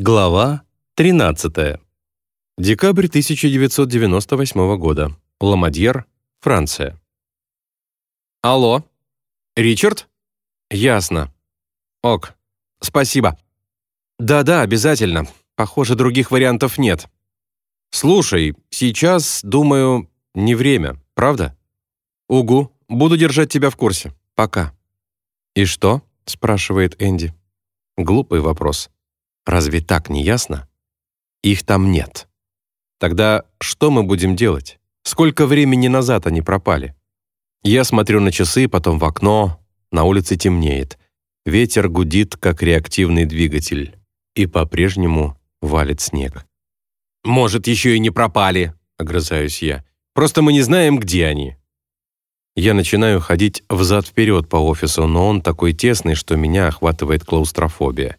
Глава 13. Декабрь 1998 года. Ламадьер, Франция. Алло. Ричард? Ясно. Ок. Спасибо. Да-да, обязательно. Похоже, других вариантов нет. Слушай, сейчас, думаю, не время, правда? Угу, буду держать тебя в курсе. Пока. И что? спрашивает Энди. Глупый вопрос. Разве так не ясно? Их там нет. Тогда что мы будем делать? Сколько времени назад они пропали? Я смотрю на часы, потом в окно. На улице темнеет. Ветер гудит, как реактивный двигатель. И по-прежнему валит снег. «Может, еще и не пропали», — огрызаюсь я. «Просто мы не знаем, где они». Я начинаю ходить взад-вперед по офису, но он такой тесный, что меня охватывает клаустрофобия.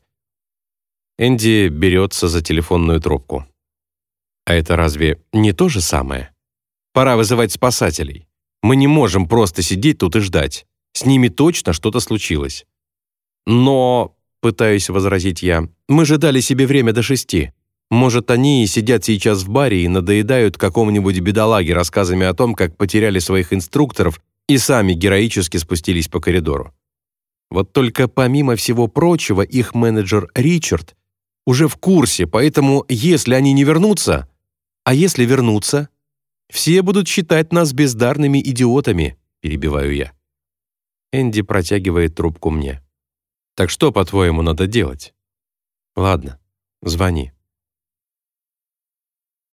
Энди берется за телефонную трубку. А это разве не то же самое? Пора вызывать спасателей. Мы не можем просто сидеть тут и ждать. С ними точно что-то случилось. Но, пытаюсь возразить я, мы же дали себе время до шести. Может, они и сидят сейчас в баре и надоедают какому-нибудь бедолаге рассказами о том, как потеряли своих инструкторов и сами героически спустились по коридору. Вот только помимо всего прочего, их менеджер Ричард уже в курсе, поэтому если они не вернутся, а если вернутся, все будут считать нас бездарными идиотами, перебиваю я. Энди протягивает трубку мне. Так что, по-твоему, надо делать? Ладно, звони.